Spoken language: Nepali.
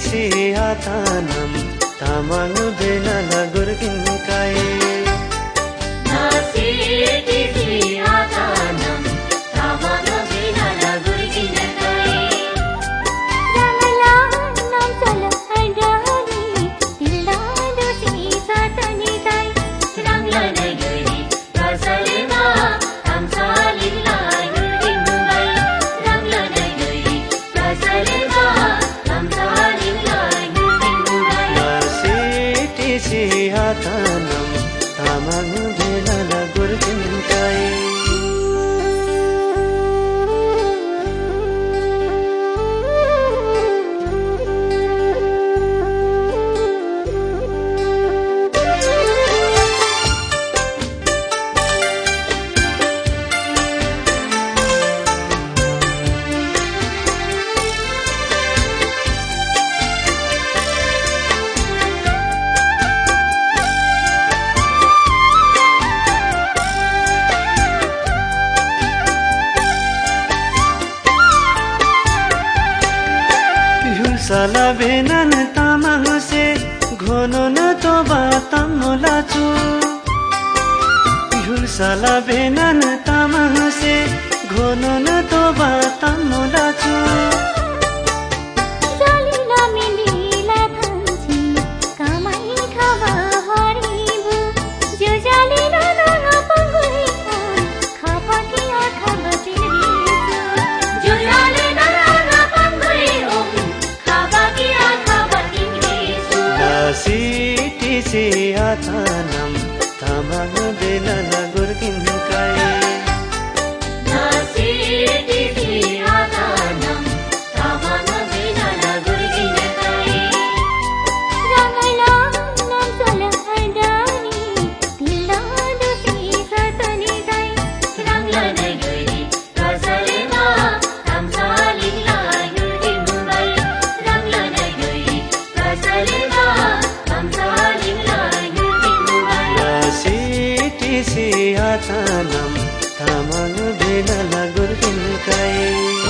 සිහිහතානම් තමන් දෙන නගුරකින් කයි. गुरुङ साला भेनान तामाहुसे घोनो न तो बातामो लाचो। ह्युल साला भेनान तामाहुसे तो गुर किन्द सिया चानम तामल बेला लगुर दिन काई